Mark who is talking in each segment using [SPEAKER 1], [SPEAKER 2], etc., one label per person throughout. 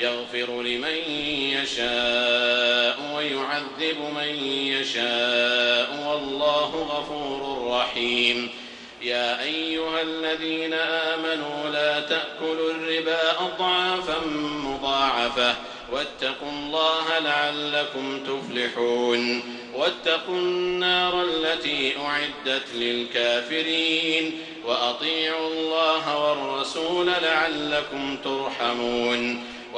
[SPEAKER 1] يغفر لمن يشاء ويعذب من يشاء والله غفور رحيم. يا أيها الذين آمنوا لا تأكلوا الربا أضعافا مضاعفة واتقوا الله لعلكم تفلحون. واتقوا النار التي أعدت للكافرين وأطيعوا الله والرسول لعلكم ترحمون.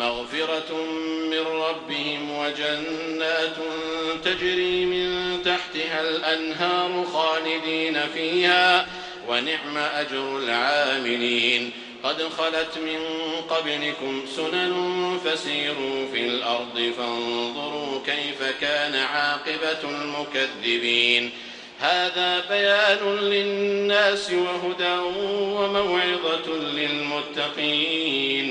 [SPEAKER 1] مغفرة من ربهم وجنات تجري من تحتها الأنهار خالدين فيها ونعم أجر العاملين. قد خلت من قبلكم سنن فسيروا في الأرض فانظروا كيف كان عاقبة المكذبين. هذا بيان للناس وهدى وموعظة للمتقين.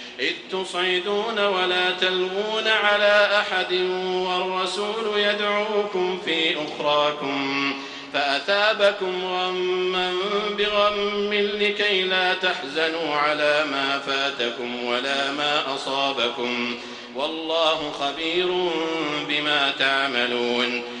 [SPEAKER 1] إذ تصعدون ولا تلوون على أحد والرسول يدعوكم في أخراكم فأثابكم غما بغم لكي لا تحزنوا على ما فاتكم ولا ما أصابكم والله خبير بما تعملون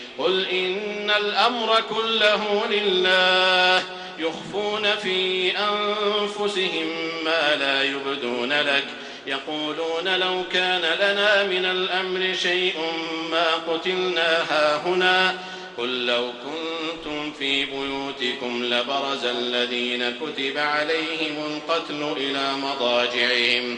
[SPEAKER 1] قل إن الأمر كله لله يخفون في أنفسهم ما لا يبدون لك يقولون لو كان لنا من الأمر شيء ما قتلنا هاهنا قل لو كنتم في بيوتكم لبرز الذين كتب عليهم القتل إلى مضاجعهم.